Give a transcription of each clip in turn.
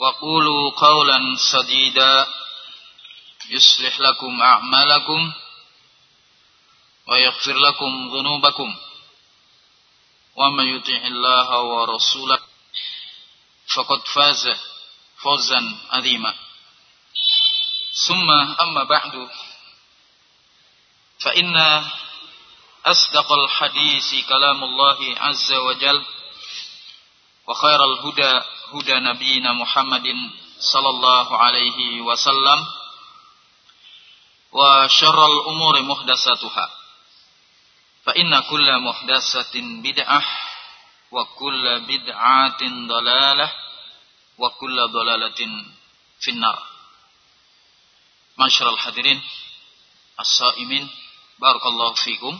وقولوا قولا سديدا يصلح لكم أعمالكم ويغفر لكم ذنوبكم. ومن يطع الله ورسوله فقد فاز فوزا عظيما. ثم أما بعد فإن أصدق الحديث كلام الله عز وجل وخير الهدى هدى نبينا محمد صلى الله عليه وسلم وشر الأمور محدثاتها فإن كل محدثة بدعة وكل بدعة ضلالة وكل ضلالة في النار معاشر الحاضرين الصائمين بارك الله فيكم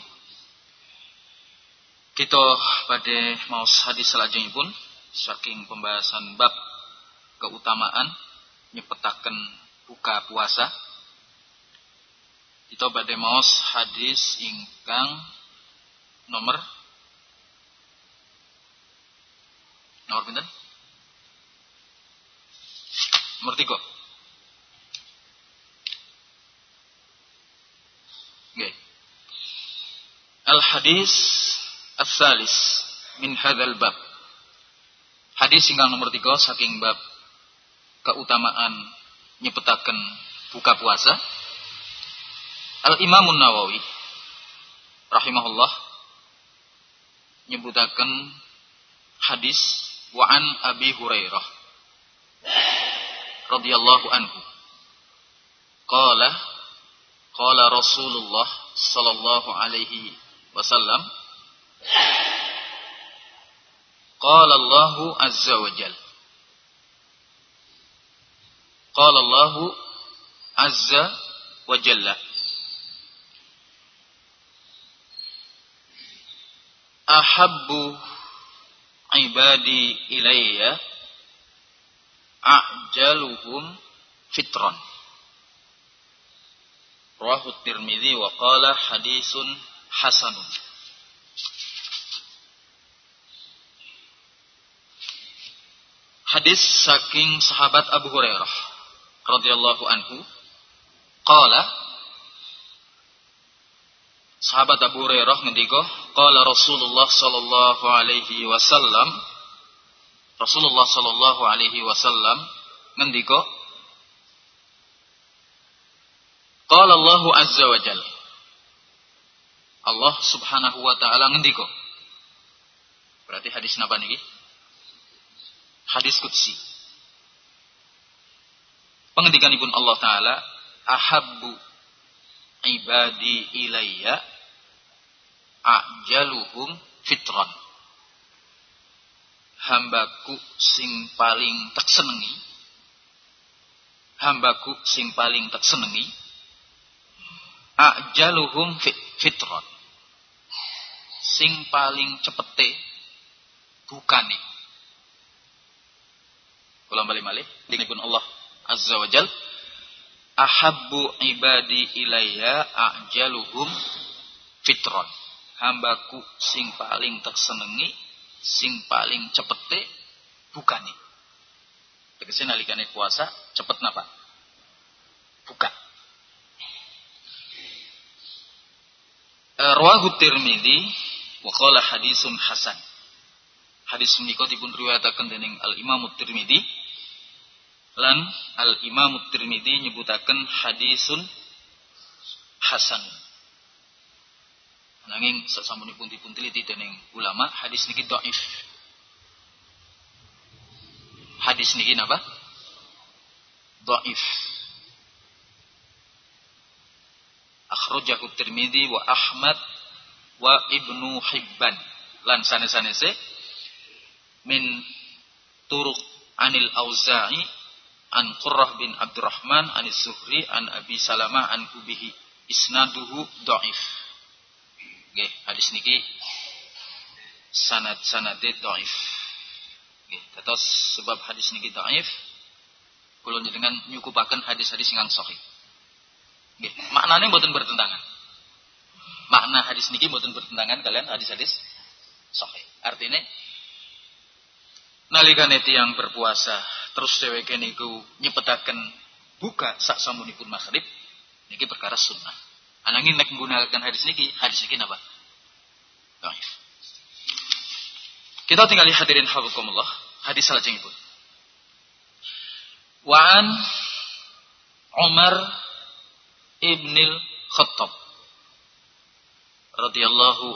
Kita pada mau hadis pun saking pembahasan bab keutamaan nyepetaken buka puasa. Kita pada mau hadis ingkang nomor nomor pinten? Nomor tiga. Okay. Al hadis As-salis min hadzal bab. Hadis singgang nomor tiga saking bab keutamaan nyepetaken buka puasa. Al Imamun Nawawi rahimahullah nyebutaken hadis wa an Abi Hurairah radhiyallahu anhu. Qala qala Rasulullah sallallahu alaihi wasallam Qala Allahu Azza wa Jal. Qala Allahu Azza wa Jalla. Ahabbu ibadi ilayya a'jaluhum fitran. Rahu Tirmidzi wa qala hadisun hasanun. Hadis saking sahabat Abu Hurairah radhiyallahu anhu. Qala Sahabat Abu Hurairah ngendika qala Rasulullah sallallahu alaihi wasallam Rasulullah sallallahu alaihi wasallam ngendika Qala Allah azza wa jalla. Allah subhanahu wa ta'ala ngendika Berarti hadis napa niki? Hadis kutsi. Pengendikan ibun Allah Ta'ala, Ahabbu ibadi ilayya ajaluhum fitran. Hambaku sing paling tak senengi. Hambaku sing paling tak senengi. Ajaluhum fitran. Sing paling cepete bukane Ulang balik malih. Dikipun Allah Azza wa Jal. Ahabbu ibadi ilayya a'jaluhum fitron. Hambaku sing paling tersenengi, sing paling cepete bukani. Tegese nalikane puasa cepet napa? Buka. Eh, Rawahu Tirmidzi wa hadisun hasan. hadis menika dipun riwayataken dening Al Imam Tirmidzi lan Al Imam Tirmidzi nyebutaken hadisun hasan. Nanging sasampunipun dipun teliti dening ulama hadis niki dhaif. Hadis niki napa? Dhaif. Akhrajahu Tirmidzi wa Ahmad wa Ibnu Hibban. Lan sanes-sanese min turuk anil Auza'i an Qurrah bin Abdurrahman anis Zuhri an Abi Salamah an Kubihi isnaduhu dhaif. Nggih, hadis niki sanad-sanade dhaif. Nggih, tetos sebab hadis niki dhaif kula dengan nyukupaken hadis-hadis ingkang sahih. Nggih, maknane mboten bertentangan. Makna hadis niki mboten bertentangan kalian hadis-hadis sahih. Artinya nalikane tiyang berpuasa terus dheweke niku nyepetaken buka sak samunipun maghrib niki perkara sunnah. Anangin nek menggunakan hadis niki, hadis niki napa? Kita tinggal hadirin hafizakumullah, hadis salajengipun. Wa'an Umar ibnil Khattab radhiyallahu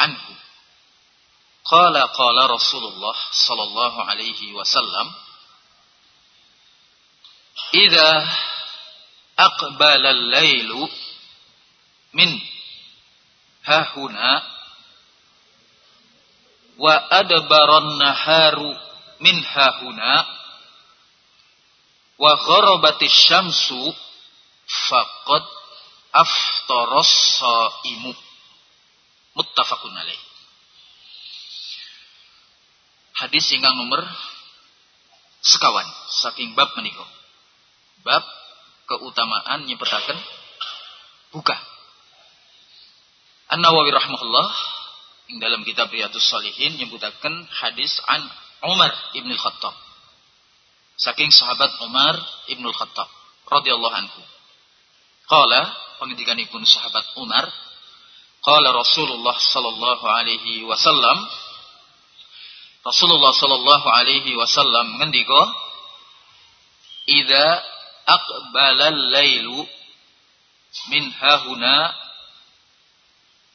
anhu Qala qala Rasulullah sallallahu alaihi wasallam Idza aqbala al-lailu min hahuna wa adbara an-naharu min hahuna wa gharabatis syamsu faqad aftaras saimu muttafaqun alaih hadis ingkang nomor sekawan saking bab menika. Bab keutamaan nyebutaken buka. An-Nawawi rahimahullah ing dalam kitab Riyadhus Shalihin nyebutaken hadis an Umar ibn Khattab. Saking sahabat Umar ibn Khattab radhiyallahu anhu. Qala pengendikanipun sahabat Umar qala Rasulullah sallallahu alaihi wasallam Rasulullah sallallahu alaihi wasallam ngendika Idza aqbala al-lailu min hahuna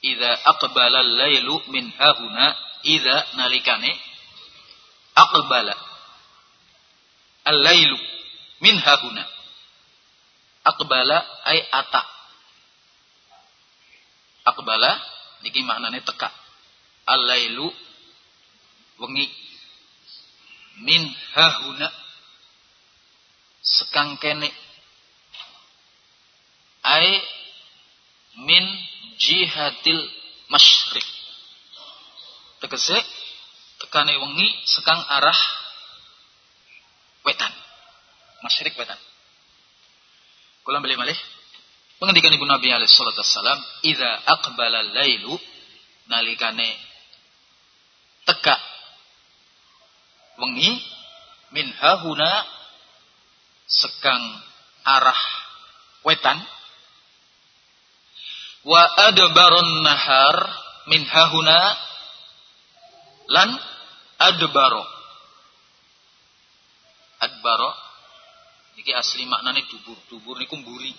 Idza aqbala al-lailu min hahuna idza nalikane aqbala al-lailu min hahuna aqbala ay ata aqbala niki maknane teka al-lailu wengi min hahuna sekang kene. Ai min jihatil masyrik tegese tekane wengi sekang arah wetan. Masyrik wetan. Kula beli malih. Pengendikan ibu Nabi alaihi salatu wassalam idza aqbala lailu nalikane teka wengi min hahuna sekang arah wetan. Wa adbaron nahar min hahuna lan adbaro adbaro iki asli maknane dubur dubur niku mburi.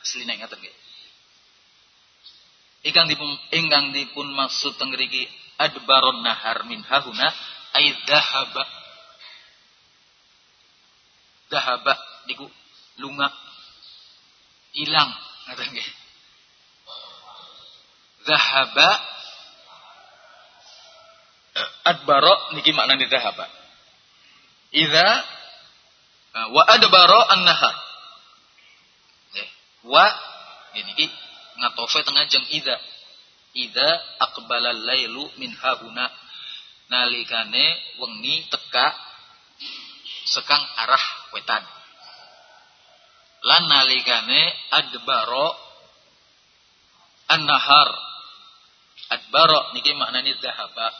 Asli nek ngaten nggih. Ingkang dipun ingkang dipun maksud teng mriki adbaron nahar min hahuna ay dahaba dahaba niku lunga ilang ngaten nggih dahaba adbaro niki maknane dahaba idza wa adbaro an-nahar wa niki ngatofe tengah jeng idza idza aqbala lailu min hahuna nalikane wengi teka sekang arah wetan. Lan nalikane adbaro an-nahar. Adbaro niki maknane dahaba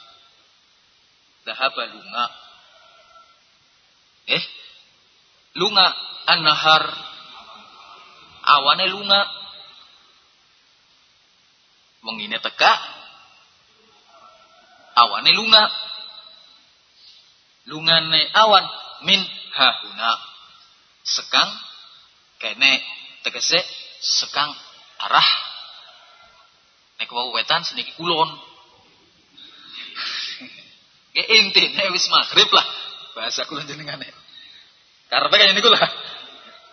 dahaba lunga. Eh? Lunga an-nahar. Awane lunga. Wengine teka. Awane lunga. Lungane awan min hahuna sekang kene tegese sekang arah. Nek wau wetan seniki kulon. Ge intine wis maghrib lah bahasa kulon jenengane. Karepe kaya niku lah.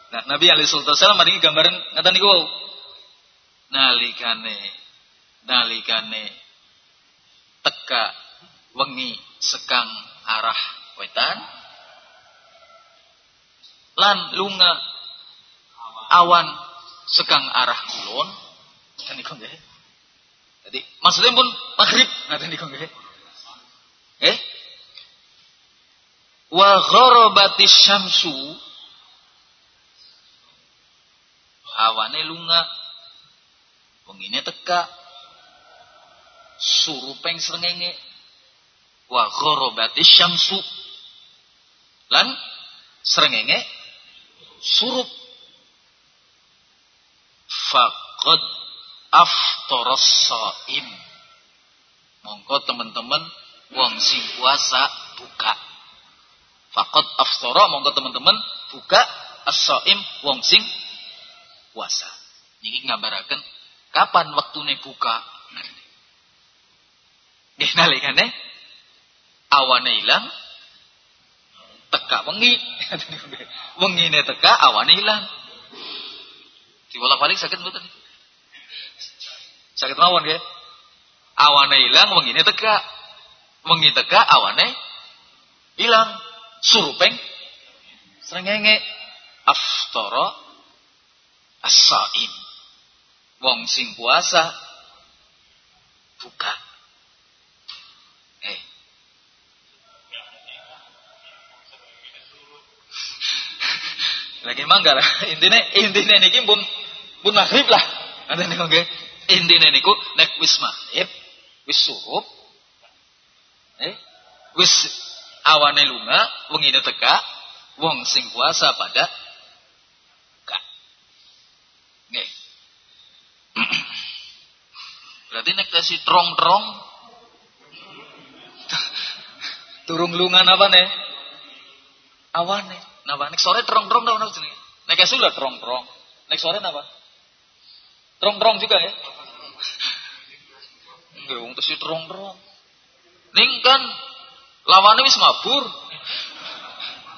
Nah Nabi alaihi wasallam maringi gambaran ngaten niku wau. Nalikane nalikane teka wengi sekang arah wetan lan lunga awan sekang arah kulon. Kan niku nggih? Jadi maksudnya pun maghrib. Ngaten niku nggih? Eh? Wa gharabatis syamsu. Awane lunga. Wengine teka surupeng srengenge. Wa gharabatis syamsu. Lan srengenge surup faqad aftaras saim. Mongko teman-teman wong sing puasa buka. Faqad aftara mongko teman-teman buka as-saim wong sing puasa. Niki ngambaraken kapan waktune buka? Nggih nalikane awane ilang teka wengi. Wengine teka awane ilang. Diwolak-balik sakit mboten? Sakit mawon nggih. Awane ilang wengine teka wengi teka awane ilang. Surupeng srengenge. Aftara as-saim. Wong sing puasa buka eh lagi mangga lah. Intine intine niki pun pun maghrib lah. Ada niku nggih intine niku nek wis maghrib wis surup eh wis awane lunga wengine teka wong sing puasa pada buka nggih. Berarti nek tesi trong-trong turung lungan apa nih awane napa? Nek sore trong-trong tau napa jenenge. Nek esuk lah trong-trong nek sore napa? Trong-trong juga ya? Nggih wong tesi trong-trong ning kan lawane wis mabur.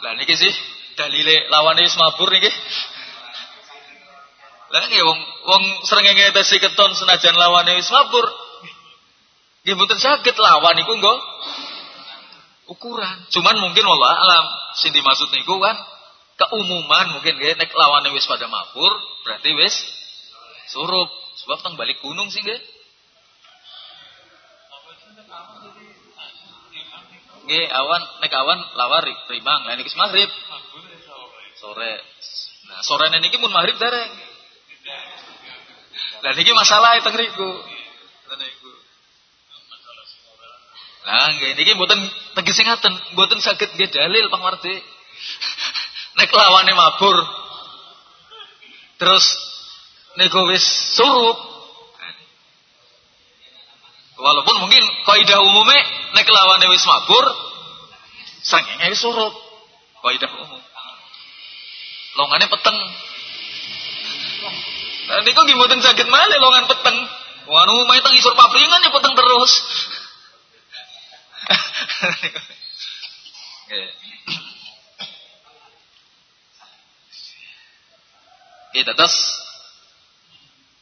Lah niki sih dalile lawane wis mabur niki. Lah nggih wong wong srengenge tesi keton senajan lawane wis mabur. Nggih mboten saged lawan iku nggo ukuran. Cuman mungkin wallah alam sing dimaksud niku kan keumuman mungkin nggih nek lawane wis pada mabur berarti wis surup. Sebab teng balik gunung sih nggih. Nggih awan nek awan lawar rimang. Lah niki maghrib. Sore. Nah, sore niki mun maghrib dereng. Lah niki masalah teng riku. Niku. Lah nggih niki mboten tegese ngaten, mboten saged nggih dalil pangwarti. Nek lawane mabur. Terus niku wis surup. Walaupun mungkin kaidah umumnya nek lawane wis mabur, sangenge wis surup. Kaidah umum. Longane peteng. Nah, niku nggih mboten saged malih longan peteng. Wanu teng isor papringan ya peteng terus. Kita terus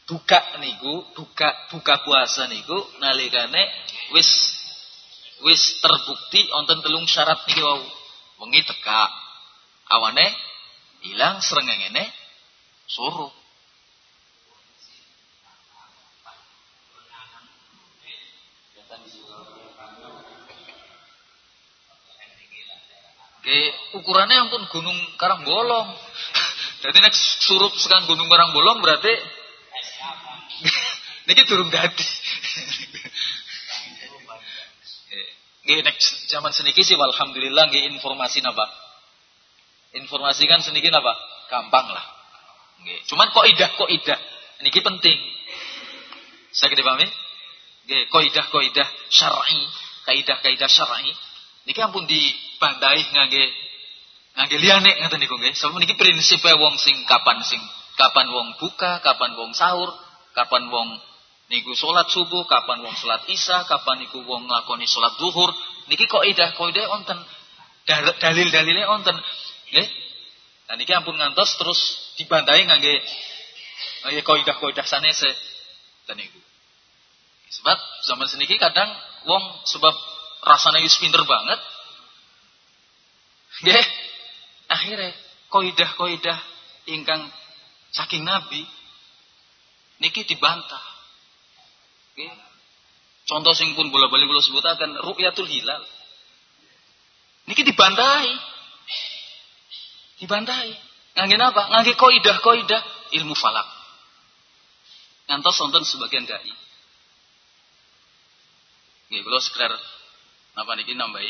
buka niku, buka buka puasa niku nalikane wis wis terbukti wonten telung syarat niki wau. Wengi teka. Awane ilang srengengene suruh. Oke, ukurannya ampun gunung Karangbolong. Jadi nek surup sekarang gunung Karangbolong berarti niki turun dadi. Nggih nek zaman seniki sih alhamdulillah nggih informasi napa? Informasi kan seniki napa? Gampang lah. Nggih. Cuman kok idah kok idah. Niki penting. Saya dipahami? Nggih, kaidah-kaidah syar'i, kaidah-kaidah syar'i Niki ampun dibandai ngangge ngangge liyane ngaten niku nggih. Sebab niki prinsipe wong sing kapan sing kapan wong buka, kapan wong sahur, kapan wong niku salat subuh, kapan wong salat isya, kapan niku wong nglakoni salat zuhur. Niki kok idah kok idah wonten dalil-dalile wonten. Nggih. Nah niki ampun ngantos terus dibandai ngangge ngangge kaidah-kaidah sanese. Dan niku. Sebab zaman seniki kadang wong sebab rasanya wis pinter banget. Nggih. Akhirnya kaidah-kaidah ingkang saking Nabi niki dibantah. Nggih. Contoh sing pun bola-bali kula sebutaken ru'yatul hilal. Niki dibantahi. Dibantahi. Ngangge apa? Ngangge kaidah-kaidah ilmu falak. Ngantos wonten sebagian dai. Nggih, kula sekedar Napa niki nambahi?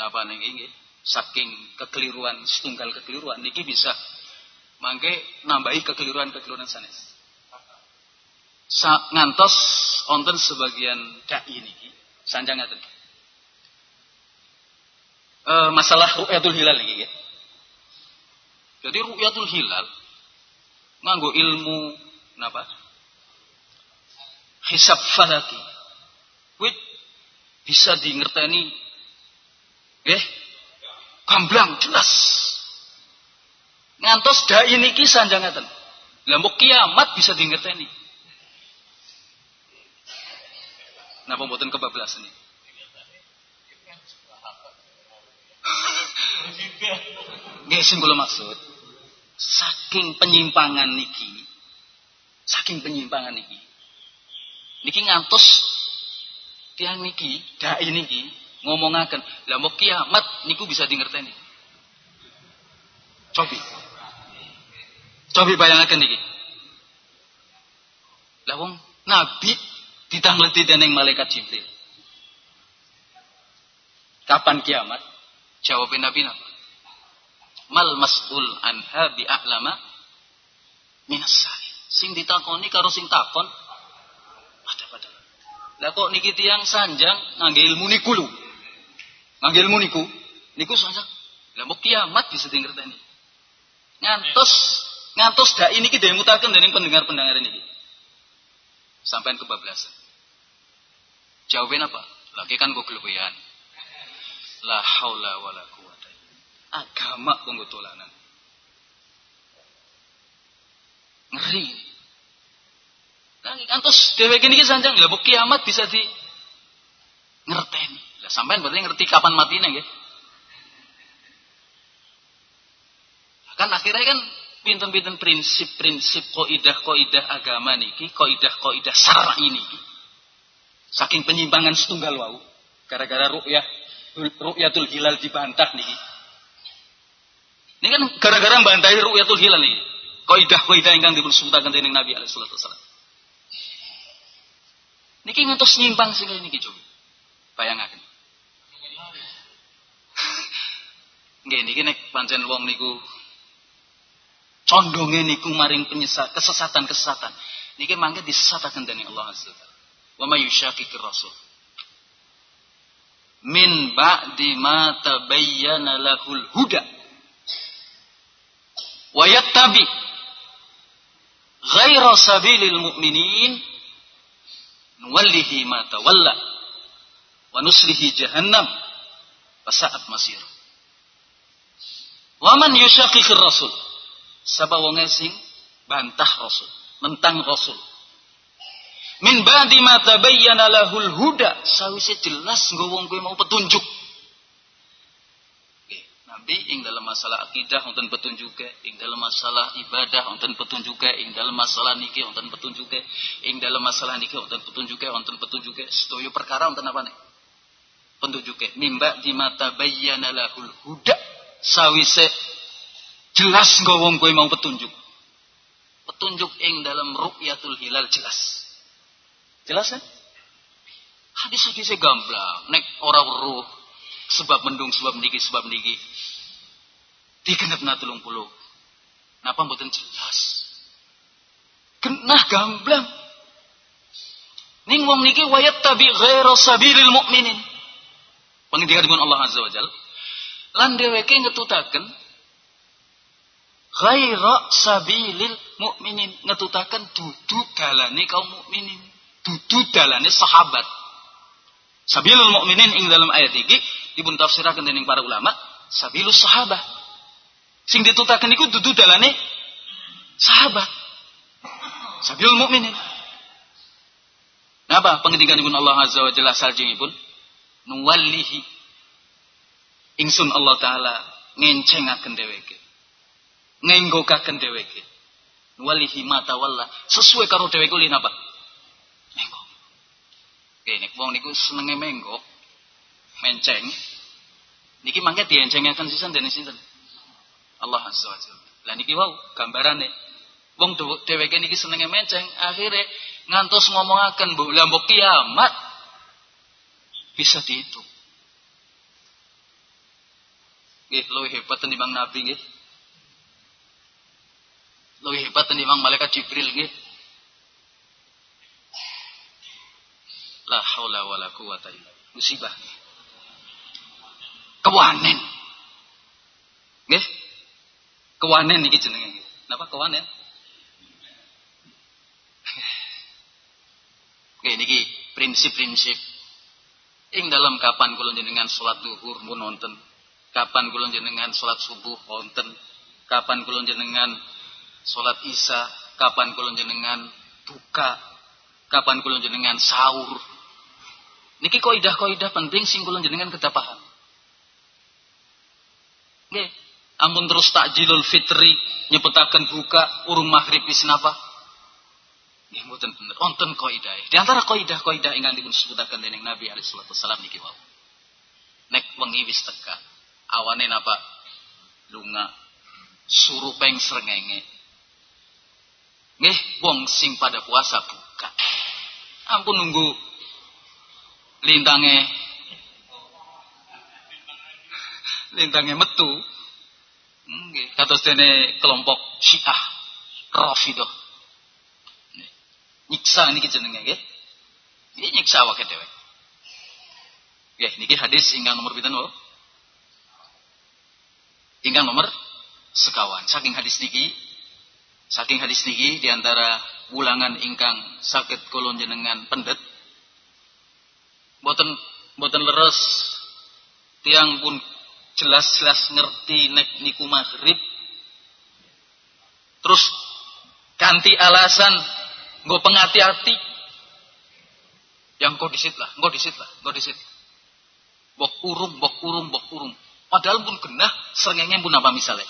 Napa niki nggih? Saking kekeliruan setunggal kekeliruan niki bisa mangke nambahi kekeliruan-kekeliruan sanes. Sa ngantos wonten sebagian dai niki sanjang ngaten. E, masalah ru'yatul hilal niki nggih. Jadi ru'yatul hilal nganggo ilmu napa? Hisab falaki. Bisa di ngerteni eh gamblang jelas. Ngantos dai niki sanjangaken lha kiamat bisa di ngerteni napa mboten kebablasan ini? Nggih sing kula maksud saking penyimpangan niki saking penyimpangan niki niki ngantos tiang niki, dai niki ngomongaken, lah mau kiamat niku bisa di ngerteni. Cobi. Cobi bayangaken niki. Lah wong nabi ditangleti dening malaikat Jibril. Kapan kiamat? Jawabin Nabi napa? Mal mas'ul anha bi a'lama minas Sing ditakoni karo sing takon lah kok niki tiang sanjang ngangge ilmu niku lho. Ngangge ilmu niku, niku sanjang. Lah mau kiamat bisa dingerteni. Ngantos ngantos dak ini kita mutaken dening pendengar-pendengar ini. Sampai kebablasan. Jawabin apa? Lagi kan gue kelebihan. La haula wala quwata. Agama penggotolanan. Ngeri. Antus dheweke niki sanjang lha kiamat bisa di ngerteni. Lah sampean berarti ngerti kapan matine nggih. Kan akhirnya kan pinten-pinten prinsip-prinsip kaidah-kaidah agama niki, kaidah-kaidah syar'i ini, Saking penyimpangan setunggal wau gara-gara ru'yah ru'yatul hilal dibantah niki. Ini kan gara-gara bantahi ru'yatul hilal niki. Kaidah-kaidah ingkang dipun sebutaken dening Nabi alaihi wasallam. Niki ngantos nyimpang sing niki coba. Bayangaken. Nggih niki nek pancen wong niku condonge niku maring penyesat kesesatan-kesesatan. Niki mangke disesataken dening Allah Azza wa Wa may yushaqiqir rasul min ba'di ma tabayyana lahul huda wa yattabi ghaira sabilil mu'minin nuwallihi ma tawalla wa nuslihi jahannam sa'at masir. Wa man yushaqiqir rasul? Sapa wong sing bantah rasul mentang rasul? Min ba'di ma tabayyana lahul huda. Sawise jelas nggo wong kuwi mau petunjuk Nabi ing dalam masalah akidah wonten petunjuke, ing dalam masalah ibadah wonten petunjuke, ing dalam masalah niki wonten petunjuke, ing dalam masalah niki wonten petunjuke, wonten petunjuke, sedaya perkara wonten apa nih? Petunjuke. Mimba di mata bayyana lahul huda sawise jelas nggo wong kowe mau petunjuk. Petunjuk ing dalam ru'yatul hilal jelas. Jelas kan? Hadis-hadisnya gamblang, nek ora weruh sebab mendung sebab niki sebab niki digenep na tulung puluh. Napa mboten jelas? Genah gamblang. Ning wong niki wayat tabi ghaira sabilil mukminin Pengendikan dengan Allah Azza wa Jal. Lan dheweke ngetutaken ghaira sabilil mukminin ngetutaken dudu dalane kaum mukminin dudu dalane sahabat. Sabilul mukminin ing dalam ayat iki dipun tafsiraken dening para ulama sabilus sahabat sing ditutaken iku dudu dalane sahabat. Sabilul mukminin Napa pengendikanipun Allah Azza wa Jalla saljengipun? Nuwallihi. Ingsun Allah taala ngencengaken dheweke. Ngenggokaken dheweke. Walihi mata walla sesuai karo dheweke li napa? Menggo. Oke nek wong niku senenge menggo menceng niki mangke diencengaken sisan dening sinten Allah azza wajalla lah niki wau gambarane wong dheweke niki senenge menceng akhirnya ngantos ngomongaken mbok lah mbok kiamat bisa dihitung Nggih, luwih hebat tinimbang nabi nggih. Lebih hebat tinimbang malaikat Jibril nggih. La haula wala quwata illa musibah. Kewanen. Nggih. Kewanen iki jenenge. Napa kewanen? Oke, niki prinsip-prinsip ing dalam kapan kula jenengan salat zuhur pun wonten, kapan kula jenengan salat subuh wonten, kapan kula jenengan Sholat isya, kapan kulon jenengan buka, kapan kulon jenengan sahur. Niki koidah-koidah penting sing kulon jenengan kita paham. Nggih, ampun terus takjilul fitri nyepetaken buka urung maghrib wis napa? Nggih mboten bener. Wonten kaidah. Di antara kaidah-kaidah ingkang dipun sebutaken dening Nabi alaihi wasallam niki wau. Nek wengi wis teka, awane napa? Lunga surupeng srengenge Nih, wong sing pada puasa buka. Ampun nunggu lintange lintange metu. Kados dene kelompok Syiah Rafidhah. Nyiksa niki jenenge nggih. Ini nyiksa wae dhewe. Nggih, niki hadis ingkang nomor pinten, Ingkang nomor sekawan. Saking hadis niki Saking hadis niki di antara ulangan ingkang sakit kulon jenengan pendet. Boten boten leres tiang pun jelas-jelas ngerti nek niku maghrib. Terus ganti alasan nggo pengati-hati. Yang kau disit lah, nggo disit lah, nggo disit. Bok urung, bok urung, bok urung. Padahal pun genah serengenge pun apa misalnya.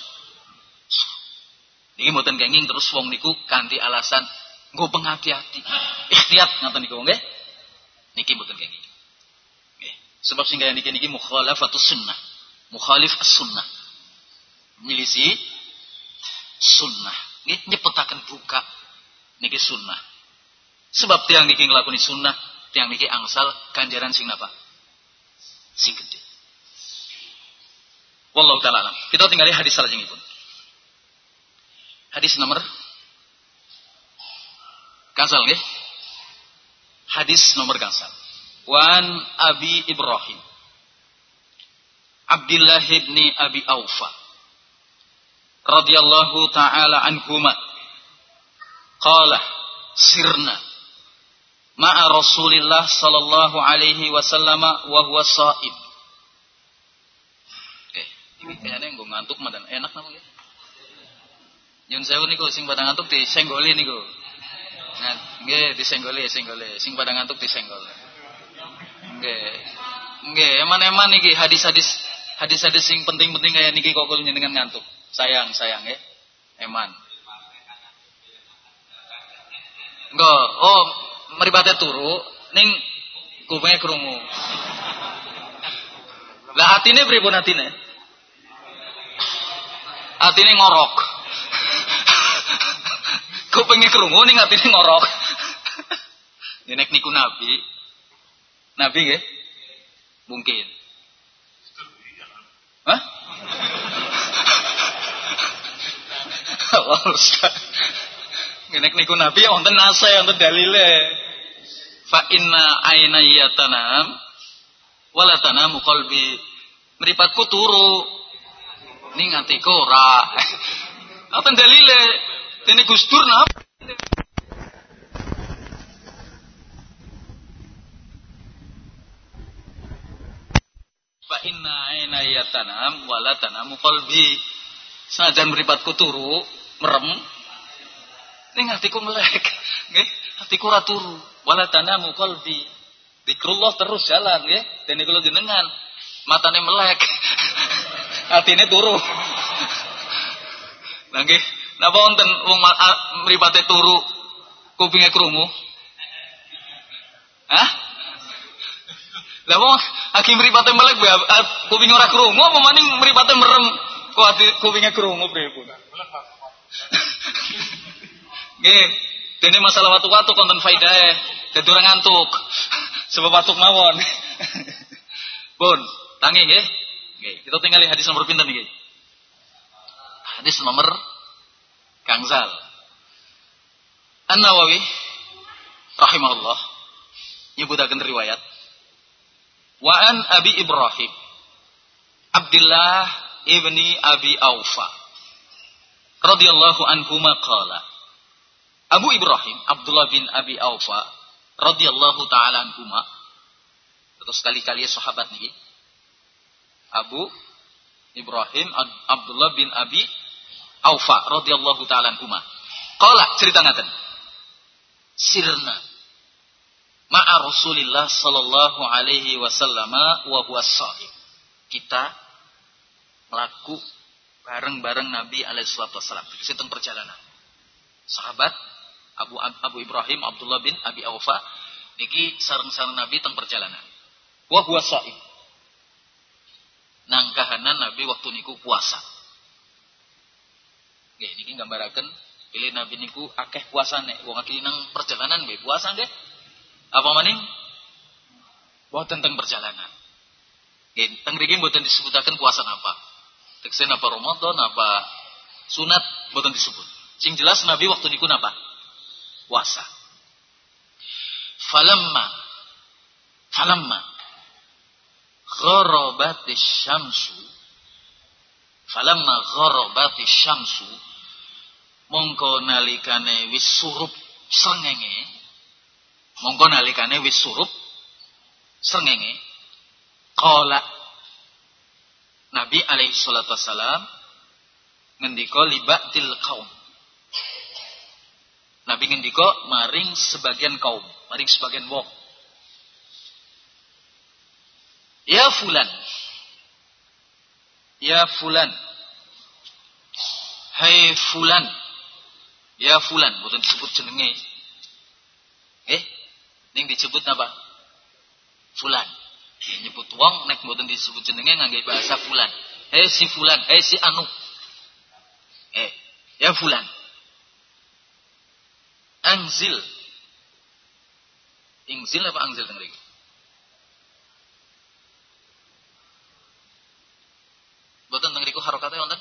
Niki mboten kenging terus wong niku kanthi alasan nggo penghati-hati. Ikhtiyat ngoten niku nggih. Niki mboten kenging. Nggih. Sebab sing kaya niki niki mukhalafatus sunnah. Mukhalif as-sunnah. Milisi sunnah. Nggih nyepetaken buka niki sunnah. Sebab tiang niki nglakoni sunnah, tiang niki angsal ganjaran sing napa? Sing gede. Wallahu taala alam. Kita tinggali hadis salajengipun. Hadis nomor Kansal ya? Hadis nomor kansal. Wan Abi Ibrahim. Abdullah bin Abi Aufa. radhiyallahu taala anhuma. Qala sirna ma'a Rasulillah sallallahu alaihi wasallam wa huwa sha'ib. Oke, ini kayaknya ngantuk madan enak namanya. Nyun sewu niku sing pada ngantuk disenggoli niku. Nah, nggih disenggoli senggoli, sing pada ngantuk disenggol. Nggih. Nggih, eman-eman niki hadis-hadis hadis-hadis sing penting-penting kayak niki kok kula dengan ngantuk. Sayang, sayang ya. Eman. Enggak, oh meribate turu ning kupenge krungu. Lah atine pripun atine? Atine ngorok. pengen krungu ning atine ngorok. Nek niku nabi. Nabi nggih? Mungkin. Hah? Allah Ustaz. Nek niku nabi wonten nase wonten dalile. Fa inna aina yatanam wala tanamu qalbi mripatku turu ning atiku ora apa dalile dene Gustur napa Fa inna aina yatanam wala tanamu qalbi. Sajan mripatku turu, merem. Ning hatiku melek. Nggih, hatiku ora turu. Wala tanamu qalbi. Zikrullah terus jalan nggih. Dene kula jenengan matane melek. Hatine turu. Lah nggih, napa wonten wong mripate turu kupinge krungu? Hah? Lah wong hakim mripate melek kuping ora krungu apa maning mripate merem kok ati kupinge krungu pripun. Nggih, dene masalah watu-watu konten faidahe dadi ora ngantuk. Sebab watuk mawon. Pun, tangi nggih. Nggih, kita tinggal hadis nomor pinten niki? Hadis nomor Kangzal. An-Nawawi rahimahullah nyebutaken riwayat Wa an Abi Ibrahim. Abdullah ibni Abi Aufa. Radhiyallahu anhu qala. Abu Ibrahim Abdullah bin Abi Aufa radhiyallahu taala anhuma. Terus sekali-kali sahabat nih Abu Ibrahim Abdullah bin Abi Aufa radhiyallahu taala anhuma. Qala cerita ngaten. Sirna ma'a Rasulillah sallallahu alaihi wasallam wa huwa. Kita melaku bareng-bareng Nabi alaihi salatu wasallam. Di perjalanan. Sahabat Abu Abu Ibrahim Abdullah bin Abi Aufa niki sareng-sareng Nabi teng perjalanan. Wa huwa shahih. Nangkahanan Nabi waktu niku puasa. Nggih niki gambaraken pilih Nabi niku akeh puasane. Wong akeh nang perjalanan nggih puasa nggih. Apa maning? Boten tentang perjalanan. Teng mriki mboten disebutaken puasa apa. Teksen apa Ramadan apa sunat mboten disebut. Sing jelas Nabi waktu niku napa? Puasa. Falamma falamma gharabatis syamsu falamma gharabatis syamsu mongko nalikane wis surup srengenge Monggo nalikane wis surup srengenge qala Nabi alaihi salatu wasalam ngendika libatil kaum. Nabi ngendika maring sebagian kaum, maring sebagian wong. Ya fulan. Ya fulan. Hai fulan. Ya fulan, bukan disebut jenenge. Eh, Ning disebut apa? Fulan. Ya, nyebut wong nek mboten disebut jenenge ngangge bahasa fulan. Hei si fulan, hei si anu. Eh, ya fulan. Angzil. Ingzil apa angzil teng mriki? Boten teng mriku harokate wonten?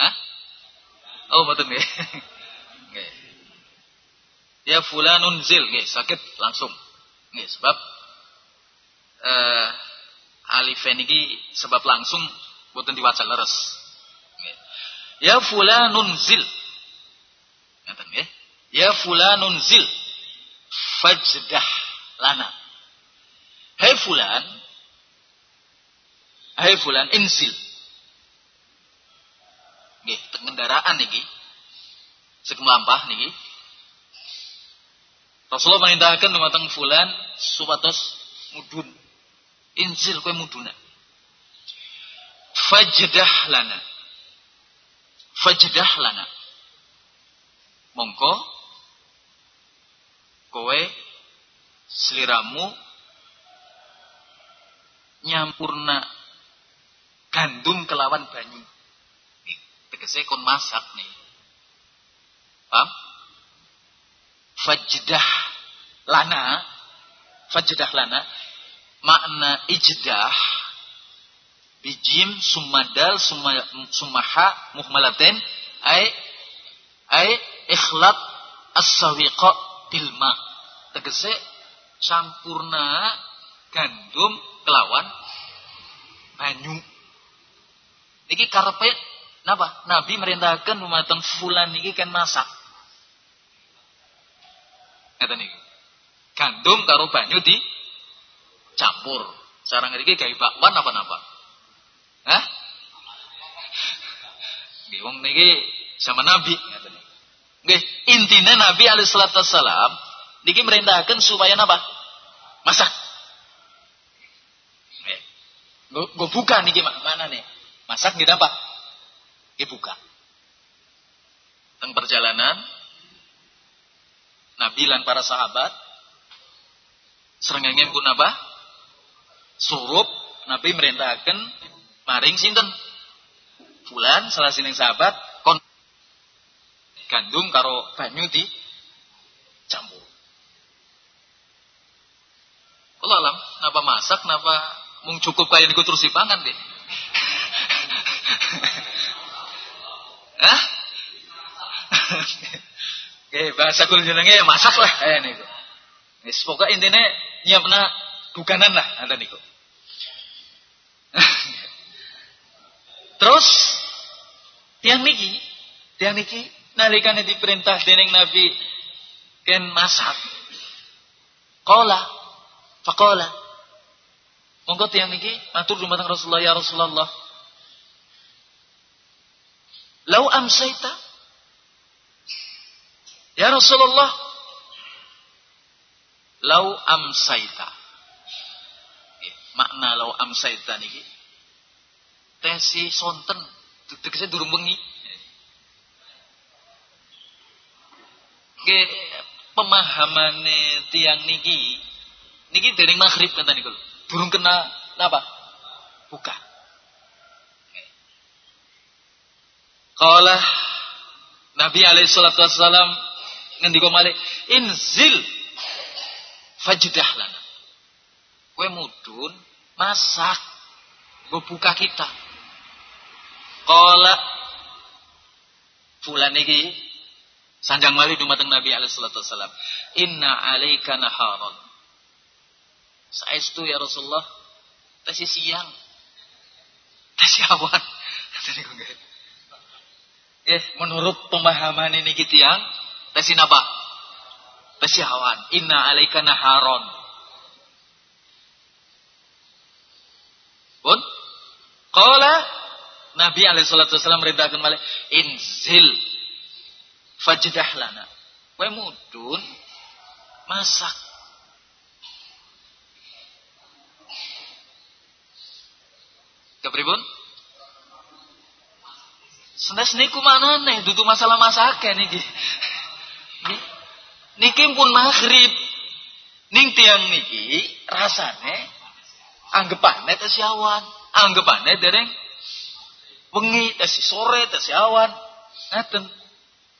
Hah? Oh, boten nggih. Nggih ya fulanun zil. Nggih sakit langsung. Nggih sebab eh alif niki sebab langsung boten diwaca leres. Nggih ya fulanun zil. Ngaten nggih? Ya fulanun zil. Fajdah lana. Hai fulan. Hai fulan inzil. Nggih kendaraan niki. Sekemlampah niki Rasulullah merintahkan dumateng fulan supados mudun. Inzil kue muduna. Fajdah lana. Fajdah lana. Mongko kowe seliramu nyampurna gandum kelawan banyu. Tegese kon masak nih. Paham? Fajdah lana fajdah lana makna ijdah bijim sumadal sumaha muhmalaten ay ay ikhlat as-sawiqa bilma tegese campurna gandum kelawan banyu. Niki karepe napa? Nabi merintahkan dumateng fulan niki kan masak. Ngeten niki. Gandum karo banyu di campur. Sarang niki gawe bakwan apa napa? Hah? Nggih wong niki sama Nabi ngeten niki. Intine Nabi alaihi salatu wassalam niki merintahkan supaya napa? Masak. Gue buka nih gimana mana nih? Masak gitu apa? Gue buka. Teng perjalanan Nabi dan para sahabat serengenge pun apa? Surup Nabi merintahkan maring sinten? Fulan salah sining sahabat kon gandum karo banyu di campur. Allah alam, napa masak, napa mung cukup kaya niku terus dipangan deh. Hah? Oke, bahasa kul jenenge ya masak lah eh niku. Wis pokoke intine nyiapna bukanan lah ada niku. Terus tiang niki, tiang niki nalikane diperintah dening Nabi ken masak. Qala faqala Monggo tiang niki matur dumateng Rasulullah ya Rasulullah. Lau amsaita Ya Rasulullah Lau amsaita Makna lau amsaita niki Tesi sonten Tegese durung bengi Nggih pemahamane tiang niki niki dening maghrib kata niku Burung kena apa? Buka. Qala Nabi alaihi salatu wassalam ngendika malih inzil fajdah lana. Kowe mudun masak gue buka kita. Qala fulan iki sanjang malih dumateng Nabi alaihi salatu wassalam inna alaika naharon Saestu ya Rasulullah, tesi siang. Tesi awan. Eh, menurut pemahaman ini kita yang tesi napa? Tesi awan. Inna alaika naharon. Pun? Qala Nabi alaihi salatu wasallam merintahkan malik inzil fajdah lana. Kowe mudun masak Kepripun? Senes niku manane dudu masalah masake niki. Niki pun maghrib. Ning tiang niki rasane anggapane tes awan, anggapane dereng wengi tes sore tes awan. Ngaten.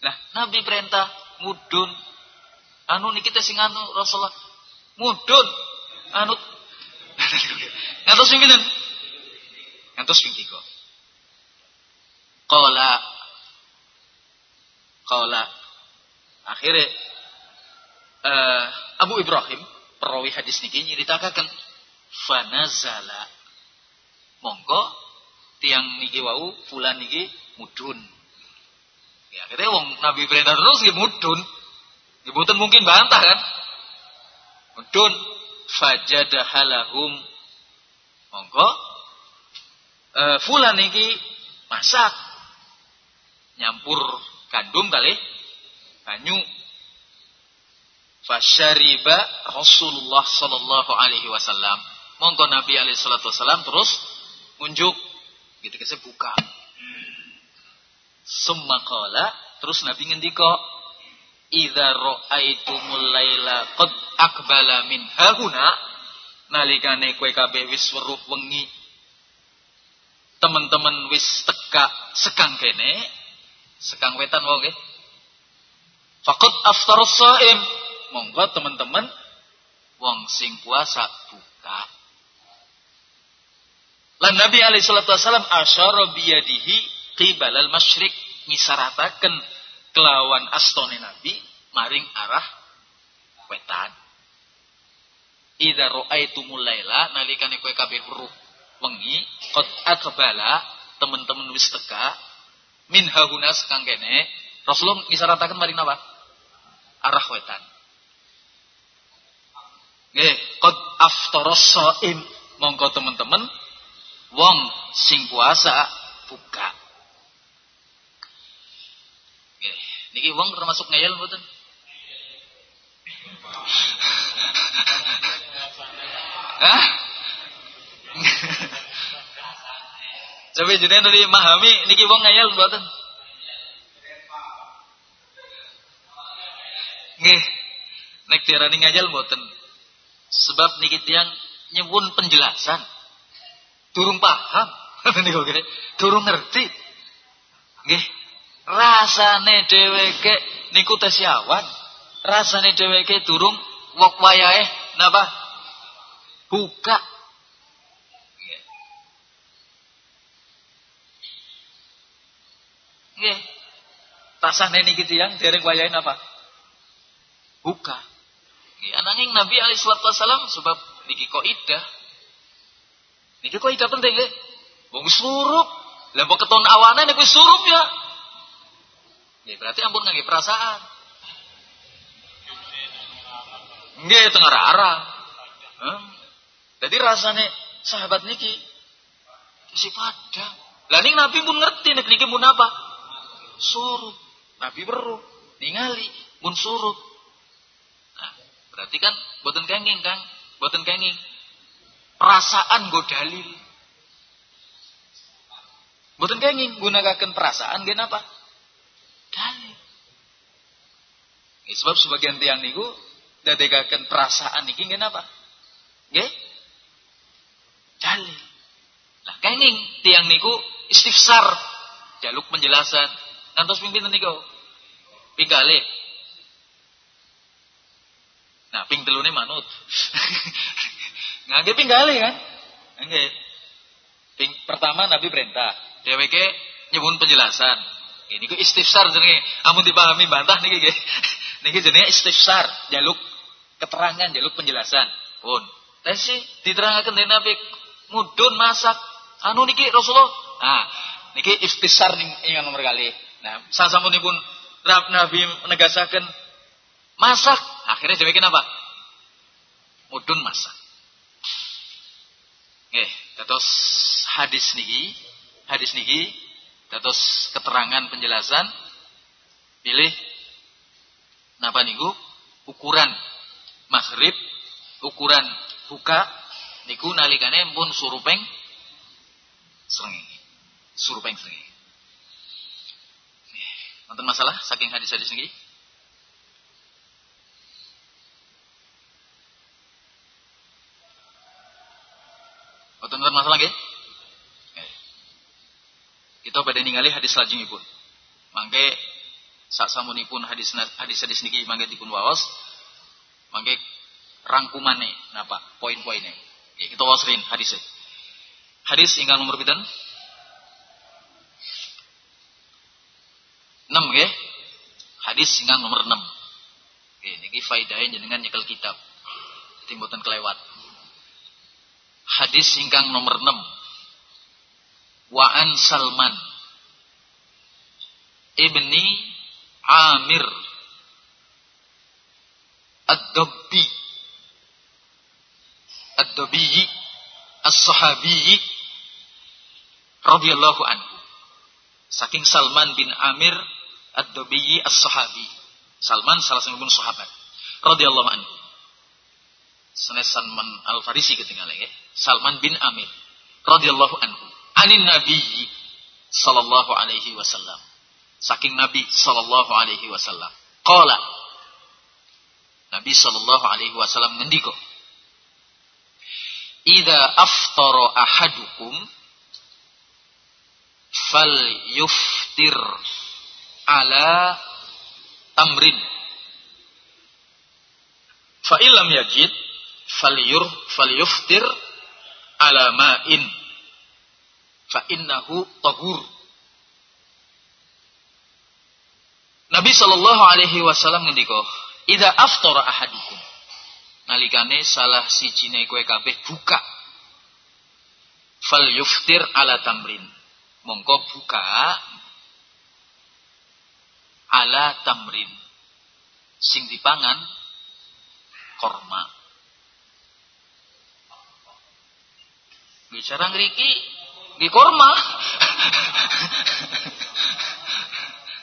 Nah, Nabi perintah mudun anu niki tes sing anu Rasulullah mudun anu Ngatos sing Ngantos ping 3. Qala Qala akhirnya uh, Abu Ibrahim perawi hadis niki nyritakaken fanazala. Monggo tiang niki wau fulan niki mudun ya akhirnya wong Nabi perintah terus nggih mudun nggih mungkin bantah kan? Mudun fajadahalahum. Monggo. E, fulan iki masak. Nyampur gandum kali. Banyu fasyariba Rasulullah sallallahu alaihi wasallam. Monggo Nabi alaihi salatu wasallam terus unjuk gitu kese buka. Summa qala terus Nabi ngendika idza ra'aitumul laila qad akbala min hahuna nalikane kowe kabeh wis weruh wengi. Teman-teman wis teka sekang kene sekang wetan wong nggih. Fakut aftar saim monggo teman-teman wong sing puasa buka. Lan Nabi alaihi salatu wasallam asyara biyadihi qibal al masyriq misarataken kelawan astone Nabi maring arah wetan. Idza ra'aitumul laila nalikane kowe kabeh weruh wengi qad aqbala teman-teman wis teka min hahunas kang kene. Rasulullah ngisarataken maring napa arah wetan nggih qad aftaras shaim mongko teman-teman wong sing puasa buka nggih niki wong termasuk ngeyel mboten Hah? Coba jenengan dari memahami niki wong ngayal mboten? Nggih. Nek diarani ngayal mboten. Sebab niki tiyang nyewun penjelasan. Durung paham. niku nggih. Durung ngerti. Nggih. Rasane dheweke niku tesiawan. Rasane dheweke durung wok wayahe napa? Buka Nggih. Tasane niki tiyang dereng wayahin apa? Buka. Nggih, ananging Nabi alaihi wasallam sebab niki kaidah. Niki kaidah penting nggih. Wong surup, lah mbok keton awane wis surup ya. Nggih, berarti ampun ngangge perasaan. Nggih, tengah arah. Hmm. Jadi rasane sahabat niki si padang. Lah ning Nabi pun ngerti nek niki pun apa? surut. Nabi beru, ningali mun surut. Berarti kan boten kenging Kang, boten kenging. Perasaan go dalil. Boten kenging gunakaken perasaan gen apa? Dalil. Sebab sebagian tiang niku dadekaken perasaan niki gen apa? Nggih? Dalil. Lah kenging tiang niku istifsar jaluk penjelasan Ngantos ping pinten niku? Ping kalih. Nah, ping telune manut. Ngangge ping kalih kan? Nggih. Ping pertama Nabi perintah, dheweke nyebut penjelasan. Ini ku istifsar jenenge. Amun dipahami bantah niki nggih. Niki jenenge istifsar, jaluk keterangan, jaluk penjelasan. Pun. Tesi diterangkan dening Nabi mudun masak. Anu niki Rasulullah. Nah, niki istifsar ning ingat nomor kali. Nah, pun Nabi menegaskan masak, akhirnya jadi apa? Mudun masak. Oke, terus hadis niki, hadis niki, terus keterangan penjelasan, pilih napa niku ukuran maghrib, ukuran buka niku nalikane pun surupeng srengenge. Surupeng srengenge. Nonton masalah saking hadis-hadis ini? Nonton masalah nggih? Kita pada ningali hadis pun. Mangke sak samunipun hadis hadis hadis niki mangke dipun waos. Mangke rangkumane napa poin-poinnya. Ya, kita wasrin hadisnya. Hadis ingkang nomor pinten? 6 nggih. Hadis singgang nomor 6. Nggih niki faidahe jenengan nyekel kitab. Dadi kelewat. Hadis singgang nomor 6. Wa an Salman ibni Amir Ad-Dabbi Ad-Dabbi As-Sahabi radhiyallahu anhu. Saking Salman bin Amir Ad-Dobiyyi As-Sahabi. Salman salah satu sahabat radhiyallahu anhu. Senes Salman Al-Farisi ketinggalan ya. Salman bin Amir radhiyallahu anhu. Anin Nabi sallallahu alaihi wasallam. Saking Nabi sallallahu alaihi wasallam. Qala Nabi sallallahu alaihi wasallam ngendiko. Idza aftara ahadukum fal yuftir ala amrin. Fa illam yajid falyur falyuftir ala ma'in. Fa innahu tahur. Nabi sallallahu alaihi wasallam ngendika, "Idza aftara ahadukum." nalikane salah sijine kowe kabeh buka. Fal yuftir ala tamrin. Mongko buka ala tamrin. Sing dipangan korma. Bicara ngriki di korma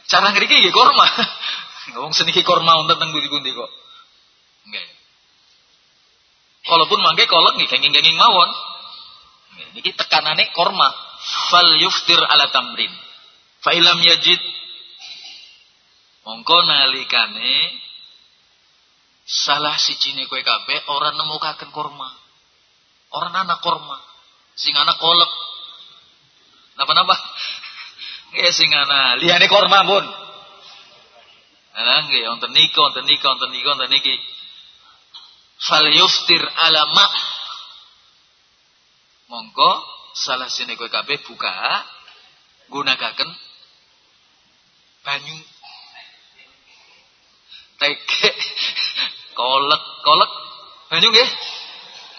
cara ngriki nggih korma. Ngomong seniki korma untuk teng budi kok. Nggih. Kalaupun mangke kolek nggih kenging-kenging mawon. Niki tekanane korma. Fal yuftir ala tamrin. Fa ilam yajid. Mongko nalikane salah sijine kowe kabeh ora nemukaken korma. Ora anak korma. Sing anak kolek. Napa-napa nggih sing ana. Liyane korma pun Nah, nggih wonten niku wonten niku wonten niku wonten niki. Fal yuftir ala ma. Mongko salah sini kowe kabeh buka gunakaken banyu. Teke kolek kolek. Banyu nggih?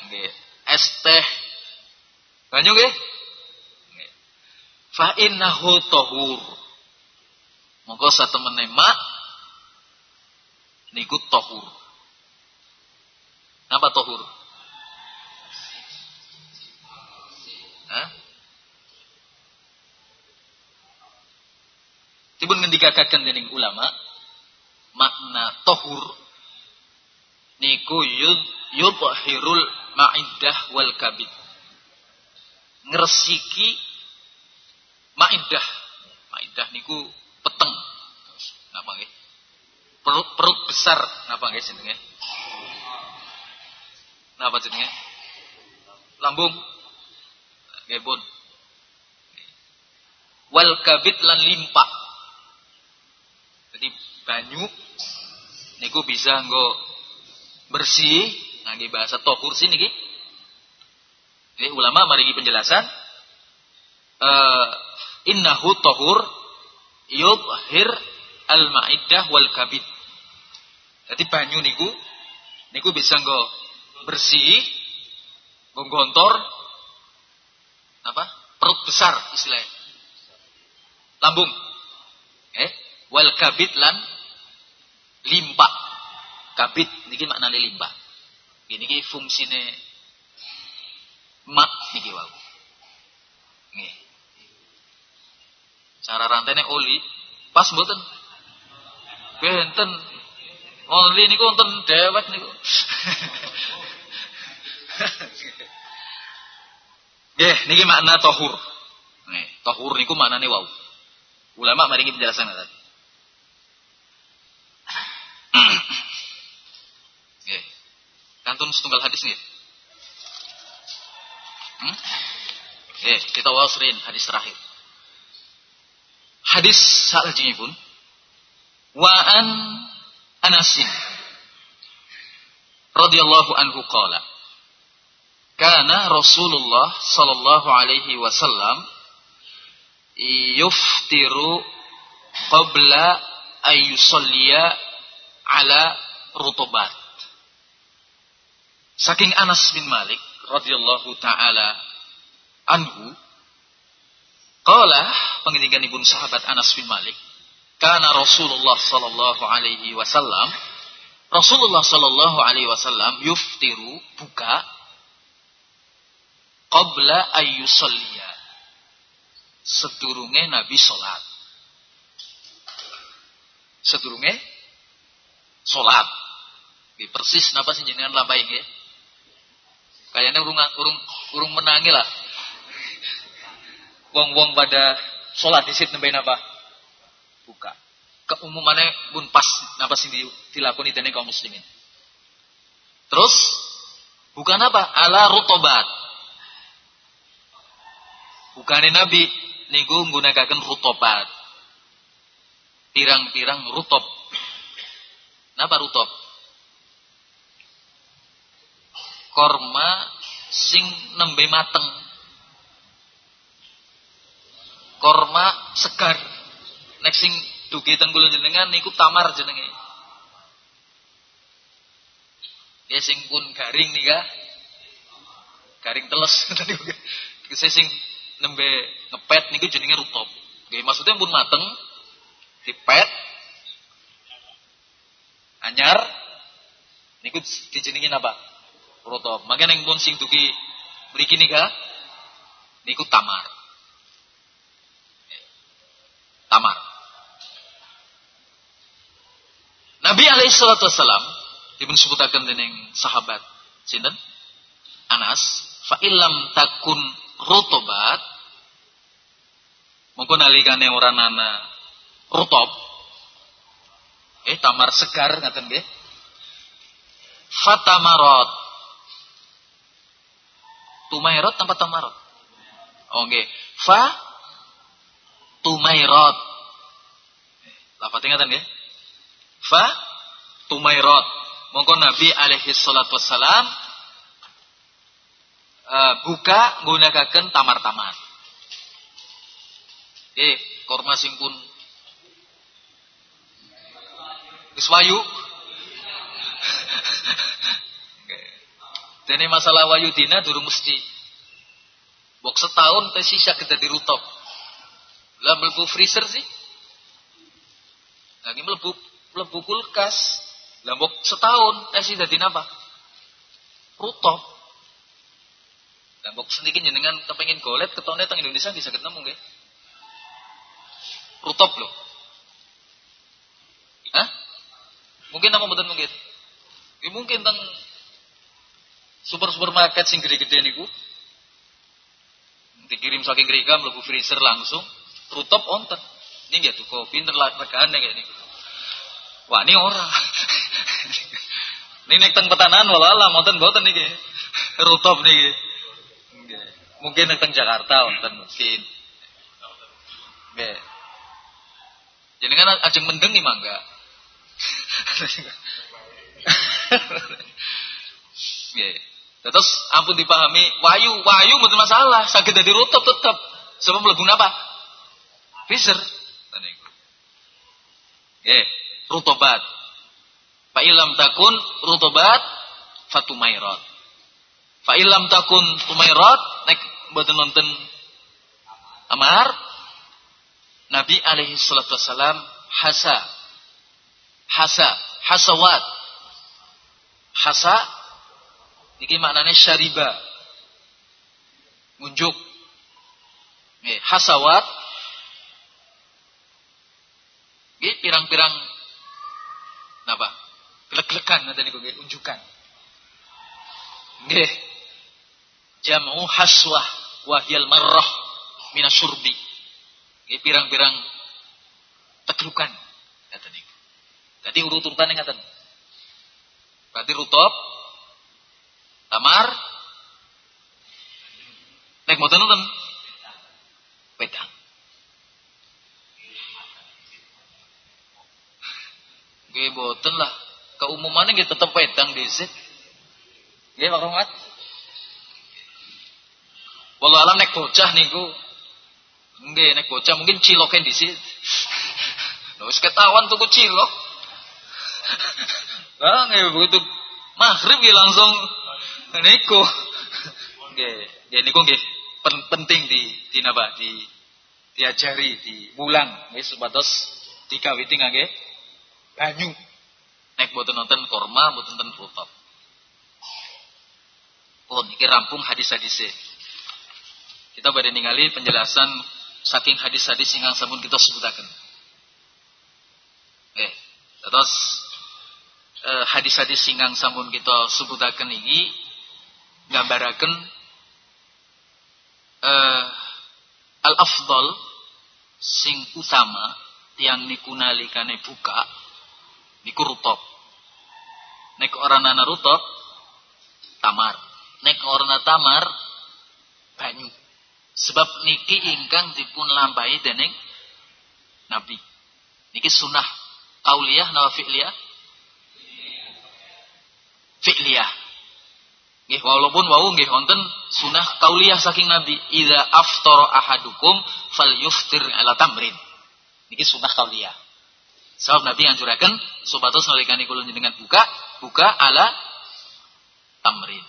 Nggih. Es teh. Banyu nggih fa innahu tahur monggo satemene mak niku tahur Napa tahur? Hah? Tibun ngendikaken dening ulama makna tahur niku yud yudhirul ma'iddah wal kabid. Ngresiki ma'iddah. Ma'iddah niku peteng. Napa nggih? Perut perut besar napa nggih jenenge? Napa jenenge? Lambung. Nggih. Wal kabit lan limpa. Jadi banyu niku bisa nggo bersih ngangge bahasa tohur sini niki. Ini ulama mari penjelasan. Uh, innahu tohur yubhir al-ma'iddah wal kabit. Jadi banyu niku niku bisa nggo bersih, menggontor, apa? Perut besar istilahnya. Lambung. Eh, wal kabit lan limpa. Kabit niki maknane limpa. Ini ki fungsine mak niki wau. Nggih. Cara rantene oli pas mboten? Benten. Oli niku wonten dewek niku. Nggih, niki makna tohur. Nih, tohur niku maknane wau. Ulama maringi penjelasan tadi. Nggih. Kantun setunggal hadis nih. Hmm? Nggih, kita wasrin hadis terakhir. Hadis pun wa an Anasin radhiyallahu anhu qala Kana Rasulullah sallallahu alaihi wasallam yuftiru qabla ayyusalliya ala rutubat. Saking Anas bin Malik radhiyallahu taala anhu qala pengindikan ibu sahabat Anas bin Malik kana Rasulullah sallallahu alaihi wasallam Rasulullah sallallahu alaihi wasallam yuftiru buka qabla ayyusalliya sedurunge Nabi salat. Sedurunge salat. Di persis napa sing jenengan lampahi nggih? Kayaknya urung urung urung menangi lah wong-wong pada salat disit nembe napa buka keumumannya pun pas napa sing dilakoni dening kaum muslimin terus bukan apa ala rutobat Bukannya Nabi niku nggunakaken rutobat. Pirang-pirang rutop. Napa rutop? Korma sing nembe mateng. Korma segar. Nek sing dugi tenggul jenengan niku tamar jenenge. Dia sing pun garing nih kah? Garing teles tadi Saya sing nembe ngepet niku jenenge rutop. Nggih, maksudnya pun mateng dipet anyar niku dijenengin apa? Rutop. Makanya yang pun sing dugi mriki nika niku tamar. Tamar. Nabi alaihi salatu wasalam dipun sebutaken dening sahabat sinten? Anas, fa illam takun rutobat mungkin nalikane ora nana rutop eh tamar segar ngaten nggih fatamarot tumairot tanpa tamarot oh nggih fa tumairot lafat ingatan nggih fa tumairot mongko Nabi alaihi salatu wassalam uh, buka nggunakaken tamar-tamar. Eh, korma sing pun wis wayu. Dene masalah wayu dina durung mesti. Bok setahun teh sisa kita dirutop. Lah mlebu freezer sih. Lagi mlebu mlebu kulkas. Lah bok setahun teh sisa dadi napa? Rutop. Lah bok sedikit jenengan kepengin golet ketone teng Indonesia bisa ketemu nggih. Rutop loh. Hah? Mungkin nama betul mungkin. Ya, mungkin teng super supermarket sing gede-gede niku dikirim saking Rika mlebu freezer langsung rutop onten. Ini nggih tuh pinter lah regane kayak niku. Wah, ini ora. ini nek teng petanan wala lah wonten mboten niki. Rutop niki. Mungkin nek teng Jakarta wonten mungkin. Jadi kan ajeng mendeng nih mangga. Nggih. Terus ampun dipahami, wayu, wayu betul masalah, sakit dari rutop tetap. Sebab mlebu apa? Freezer. Nggih, rutobat. Fa ilam takun rutobat fatumairat. Fa ilam takun tumairat nek mboten nonton amar Nabi alaihi salatu hasa hasa hasawat hasa niki maknanya syariba ngunjuk hasawat Nggih pirang-pirang napa? Gelek-gelekan nanti niku nggih unjukan. Nggih. Jam'u haswah wa hiyal marrah minasyurbi. Nggih pirang-pirang teglukan ngaten niku. Dadi urut-urutane ngaten. Berarti rutop, tamar, nek mboten nonton Nggih boten lah. Keumumannya nggih tetep wedang dhisik. Nggih Pak Romat. Wallah alam nek bocah niku nggih nek bocah mungkin ciloken dhisik. Lho wis ketahuan tuku cilok. Lah nggih begitu maghrib nggih langsung niku. Nggih, nggih niku nggih penting di di napa di diajari di bulan nggih supados dikawiti nggih banyu. Nek boten nonton korma, boten nonton rutop. Oh, niki rampung hadis-hadisnya. Kita pada ningali penjelasan saking hadis-hadis yang sampun kita sebutakan. Eh, terus eh, hadis-hadis singgang sampun kita sebutakan ini gambaraken eh, al afdal sing utama yang nikunalikane buka niku rutop. Nek orang nana rutop tamar. Nek orang tamar banyu. Sebab niki ingkang dipun lampahi dening Nabi. Niki sunnah kauliyah nawa fi'liyah? Fi'liyah. Nggih walaupun wau nggih wonten sunnah kauliyah saking Nabi, idza aftara ahadukum falyuftir ala tamrin. Niki sunnah kauliyah. Sebab Nabi anjuraken supados nalikane kula jenengan buka, buka ala tamrin.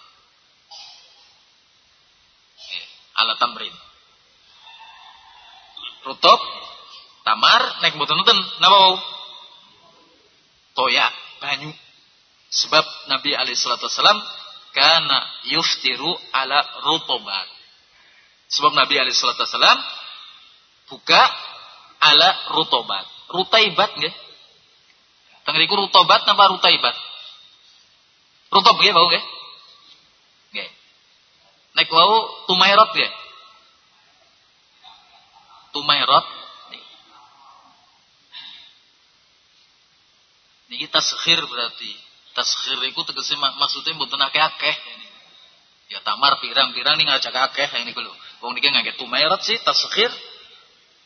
Eh, ala tamrin. Rutop, tamar, naik mboten nonton, napa Toya, banyu. Sebab Nabi alaihi salatu wasallam kana yuftiru ala rutobat. Sebab Nabi alaihi salatu wasallam buka ala rutobat. Rutaibat nggih. Tengeriku rutobat napa rutaibat? Rutob nggih bau nggih. Nggih. Nek wau tumairot nggih. Tumairot Niki taskhir berarti. Taskhir itu tegese maksudnya mboten akeh-akeh. Ya tamar pirang-pirang nih ngajak akeh ini lho. Wong niki ngangge tumairot sih taskhir.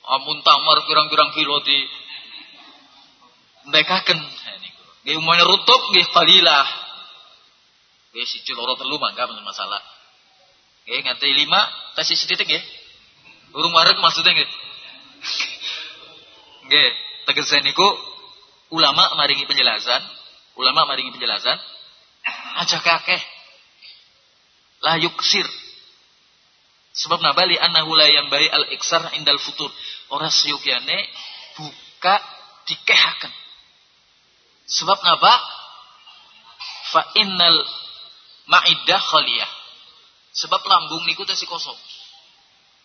Amun tamar pirang-pirang kilo di ndekaken niku. Nggih umumane rutub nggih qalilah. Nggih siji loro telu mangga masalah. Nggih nganti lima tes sithik nggih. Urung wareg maksudnya nggih. Nggih, tegese niku ulama maringi penjelasan, ulama maringi penjelasan aja kakeh la yuksir sebab nabali annahu la yambai al iksar indal futur ora seyukyane buka dikehaken sebab napa fa innal ma'idah khaliyah sebab lambung niku tesi kosong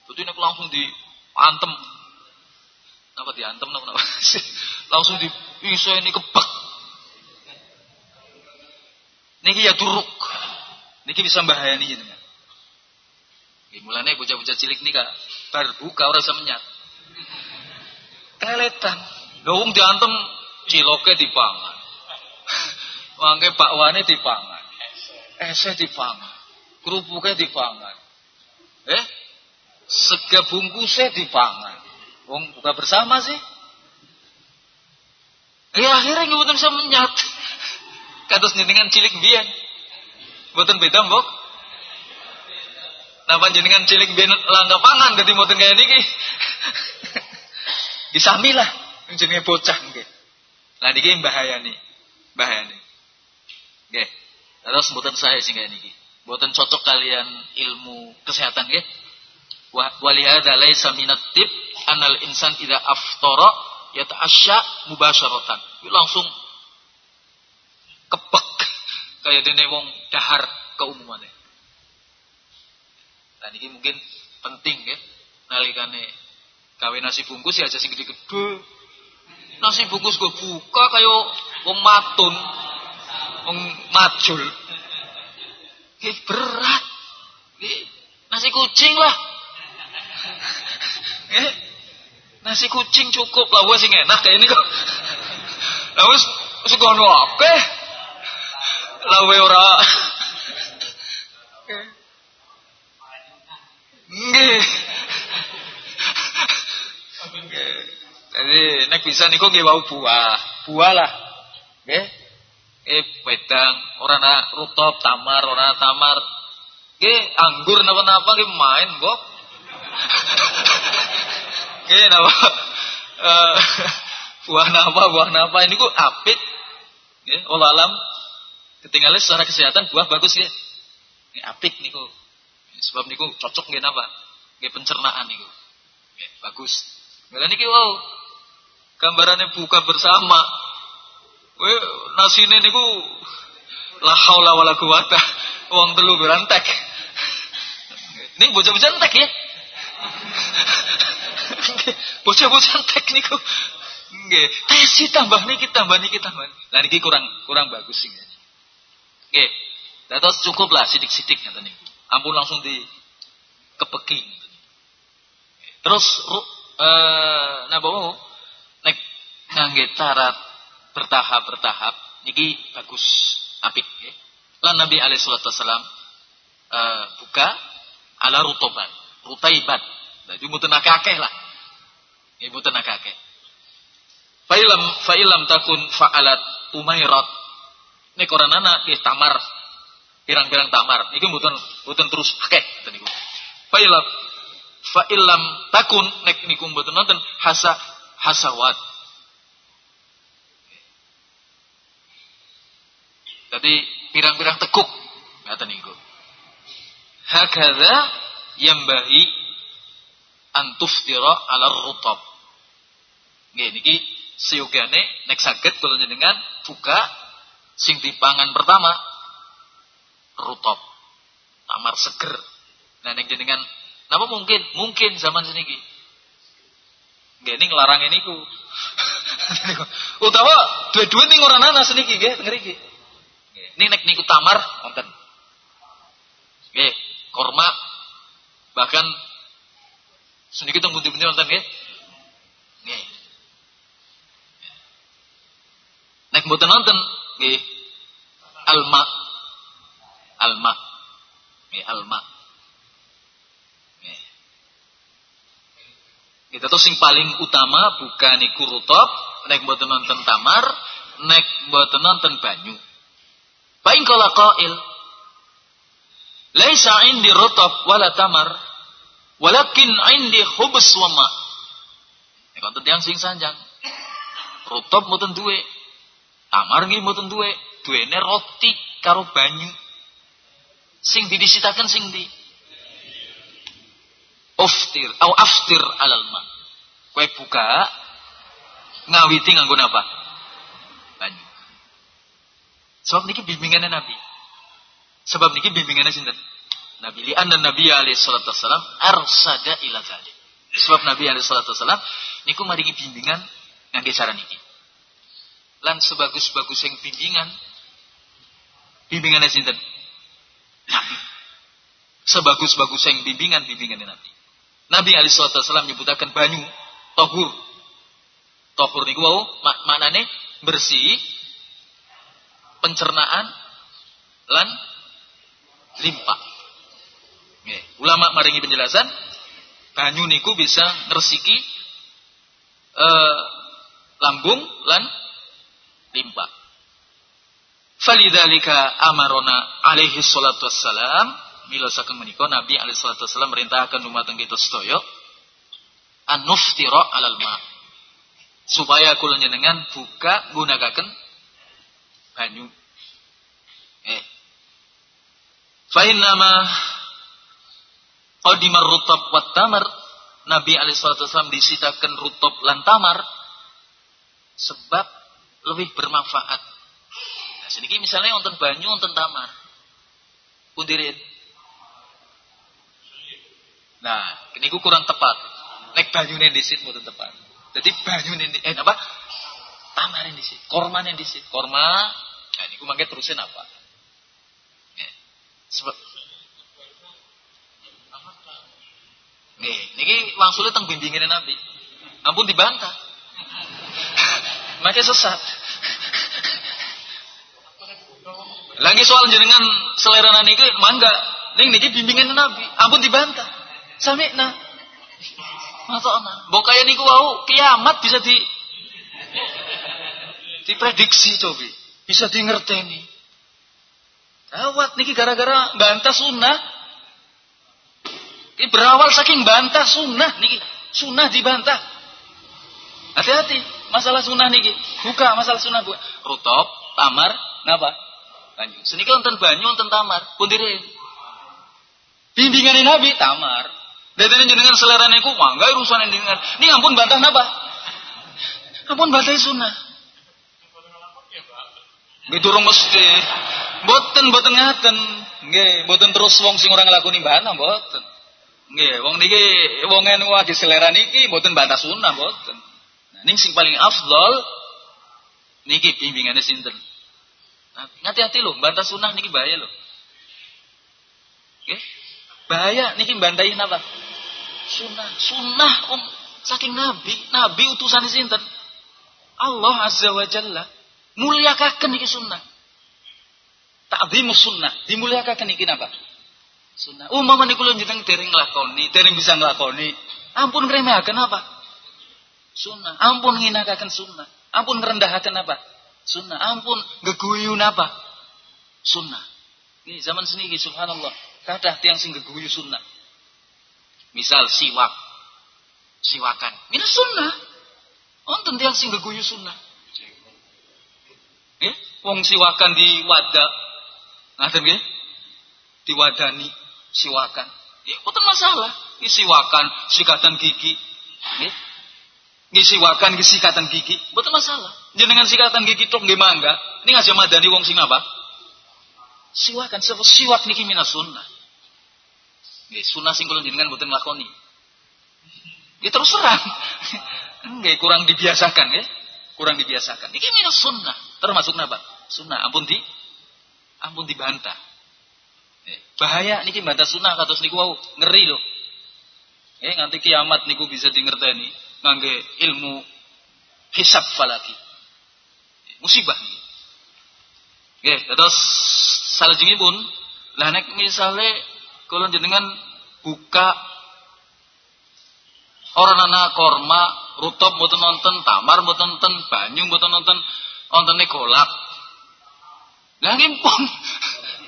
Jadi nek langsung diantem Napa diantem napa napa? Langsung di iso ini kebak. Niki ya turuk. Niki bisa bahayani jenengan. Nggih mulane bocah-bocah cilik nika bar buka ora bisa menyat. Keletan. Gawung diantem ciloke dipangan. Wangke bakwane dipangan. Ese dipangan. Kerupuknya dipangan. Eh? Sega bungkusnya dipangan. Wong buka bersama sih. Ya akhirnya nggak bisa menyat. Kados jenengan cilik bian. Buatan beda mbok. Napa jenengan cilik bian langga pangan jadi mboten kaya niki. Disamilah jenenge bocah nggih. Lah niki bahayani. Bahayani. Nggih. Terus mboten saya kaya niki. Mboten cocok kalian ilmu kesehatan nggih. Walihada laisa minat tip anal insan idza aftara yata'asya mubasyaratan. Langsung kepek kayak dene wong dahar keumumannya. Dan ini mungkin penting ya nalikane kawin nasi bungkus ya aja sing gede-gede. Nasi bungkus gue buka kayak wong matun, wong majul. Ih berat. Nasi kucing lah. Eh, nasi kucing cukup lah gue sih enak kayak ini kok. Lah wis segono apa? Lawe ora. Nggih. Jadi nek bisa niku nggih wau buah. Buah lah. Nggih. Eh wedang ora ana rutop tamar ora tamar. Nggih anggur napa-napa nggih main, Mbok. Oke, nama uh, buah napa buah napa ini kok apik. Ya, Allah alam ketinggalan secara kesehatan buah bagus ya. Ini apik niku. Sebab niku cocok nggih napa? Nggih pencernaan niku. Ya, bagus. Nggih niki wow. Gambarannya buka bersama. We nasine niku la haula wala quwata. Wong telu berantek. Ini bocah-bocah entek ya. Bocah-bocah teknik nggih. Tesi tambah niki tambah niki tambah. Lah niki kurang kurang bagus sih. Nggih. Dados cukup lah sidik-sidik ngoten niku. Ampun langsung di kepeki. Terus eh napa nek ngangge cara bertahap-bertahap niki bagus apik nggih. Lan Nabi alaihi salatu wasalam uh, buka ala rutoban, rutaibat. Jadi mboten akeh lah. Ibu tenak kakek. Fa'ilam fa'ilam takun fa'alat umairat. Ini koran anak di tamar. Pirang-pirang tamar. Ini mboten mboten terus akeh niku. Fa'ilam fa'ilam takun nek niku mboten nonton hasa hasawat. Jadi pirang-pirang tekuk. Ngaten niku. Hakadha yambahi antuftira ala rutab. Nggih niki seyogane nek saged kula jenengan buka sing dipangan pertama rutab. Tamar seger. Nah nek jenengan napa mungkin? Mungkin zaman seniki. Nggih ini nglarang niku. Utawa dua-dua ning ora ana seniki nggih ngriki. Ini nek niku tamar wonten. Nggih, korma bahkan seniki teng pundi-pundi wonten nggih. Nggih. Nek mboten wonten nggih alma alma nggih alma Kita tuh sing paling utama bukan iku rutop, nek mboten nonton tamar, nek mboten nonton banyu. Baik kalau qail Laisa indi rutop wala tamar, walakin indi hubus wa ma. Nek wonten tiyang sing sanjang. Rutop mboten duwe. Tamar nggih mboten duwe. Duwene roti karo banyu. Sing didisitaken sing di Uftir atau aftir alal ma. Kue buka ngawiti nganggo apa? Sebab niki bimbingannya Nabi. Sebab niki bimbingannya sinten? Nabi li anna Nabi alaihi salatu wasalam arsada ila dzalik. Sebab Nabi alaihi salatu wasalam niku maringi bimbingan ngangge cara niki. Lan sebagus-bagus yang bimbingan bimbingannya sinten? Nabi. Sebagus-bagus yang bimbingan bimbingannya Nabi. Nabi Ali Wasallam menyebutkan banyu, tohur. Tohur niku wau mak maknane bersih, pencernaan, lan limpa. Nggih, ulama maringi penjelasan banyu niku bisa ngresiki eh, lambung lan limpa. Falidalika amarona alaihi salatu wassalam mila saking menika Nabi alaihi salatu wasallam merintahkan dumateng kita sedaya anuftira alal ma supaya kula jenengan buka gunakaken banyu eh fa innama qadimar rutab wat tamar Nabi alaihi wasallam disitakan rutab lan tamar sebab lebih bermanfaat. Nah, sedikit misalnya wonten banyu wonten tamar. Pundirin Nah, ini kurang tepat. Nek banyune disit mboten tepat. Jadi banyune eh apa? Tamarin disit, kormane disit. Korma, nah niku mangke terusin apa? Eh, sebab Nih, niki maksudnya tentang bimbingan Nabi. Ampun dibantah. Makanya sesat. Lagi soal jenengan selera niku mangga. Ning niki bimbingan Nabi. Ampun dibantah. Sami'na. Mata'na. Mbok kaya niku wau kiamat bisa di diprediksi cobi. Bisa di ngerteni. Awat niki gara-gara bantah sunnah. Ini berawal saking bantah sunnah niki. Sunnah dibantah. Hati-hati masalah sunnah niki. Buka masalah sunnah buka. Rutop, tamar, napa? Banyu. Senika wonten banyu wonten tamar. Pundirin. Bimbingan Nabi tamar. Dadane jenengan selera niku mangga urusan dengan. Ini ampun bantah napa? Ampun bantah sunnah. Durung mesti. Boten boten ngaten. Nggih, boten terus wong sing ora nglakoni bantah boten. Nggih, wong niki wong anu agi selera niki boten bantah sunnah boten. Nah, ning sing paling afdol niki bimbingannya sinten? Nah, hati-hati lho, bantah sunnah niki bahaya lho. Nggih. Bahaya niki bantahi napa? Sunnah, sunnah um, saking nabi, nabi utusan sinten. Allah Azza wa Jalla muliakaken iki sunnah. Ta'zimus sunnah, dimuliakaken iki napa? Sunnah. Umpama niku lho jeneng dereng nglakoni, dereng bisa nglakoni, ampun ngremehaken apa? Sunnah. Ampun nginakaken sunnah. Ampun ngerendahaken apa? Sunnah. Ampun geguyu apa? Sunnah. Ini zaman sini subhanallah. Kadah tiang sing geguyu sunnah. Misal siwak. Siwakan. Ini sunnah. Wonten tiang sing geguyu sunnah. Wong siwakan di wadah. Ngaten nggih? Diwadani siwakan. Ya, bukan masalah. Ini siwakan, sikatan gigi. Ya. Ini siwakan, sikatan gigi. Bukan masalah. Jenengan sikatan gigi tok nggih mangga. Ini ngajak madani wong sing apa? Siwakan sebab siwak niki minas sunnah. Nggih, sunnah sing kula jenengan mboten lakoni. Ya terus terang. Nggih, kurang dibiasakan ya. Kurang dibiasakan. Niki minas sunnah. Termasuk napa? Sunnah. Ampun di ampun dibantah. Bahaya niki bantah sunnah kados niku wau ngeri loh. Eh nganti kiamat niku bisa dingerteni ngangge ilmu hisab falaki. Musibah. Nggih, terus salajengipun lah nek misale kula jenengan buka orang anak korma rutop mboten nonton tamar mboten nonton banyu mboten nonton ontene golak lah pun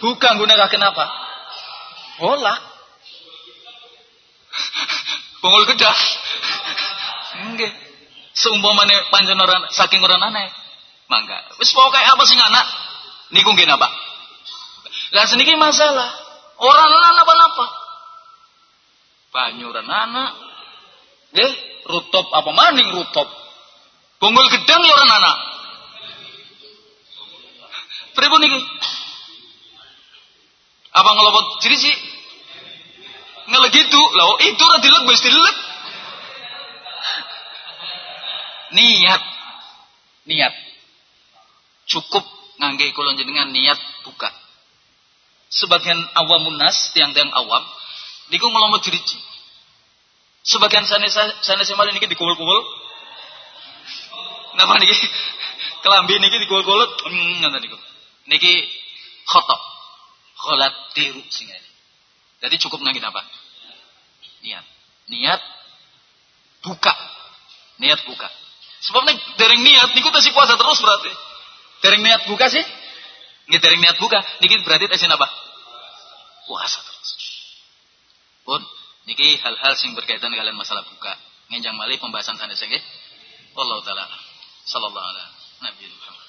buka nggunakaken apa golak bongol gedah nggih. Seumpamane panjen orang saking orang aneh mangga. Wis pokoke apa sing anak niku nggih napa lah seniki masalah. Orang anak apa-apa banyu anak nggih rutop apa maning rutop? Bonggol gedang ya orang anak pripun niki apa ngelopot jadi sih? Loh itu ora dilek wis dilek. Niat. Niat. Cukup ngangge kula jenengan niat buka. Sebagian awamun nas tiang-tiang awam niku ngelomot diriji. Sebagian sana sana semali niki dikumpul-kumpul napa niki? Kelambi niki dikumpul-kumpul ngoten niku niki khotok kholat tiru sing jadi cukup nangin apa? Niat. Niat buka. Niat buka. Sebabnya dari niat niku kasih puasa terus berarti. Dari niat buka sih? Nggak dari niat buka. Niki berarti tesin apa? Puasa terus. Pun niki hal-hal sing berkaitan dengan masalah buka. Ngenjang malih pembahasan sana sing Allah taala sallallahu alaihi Nabi Muhammad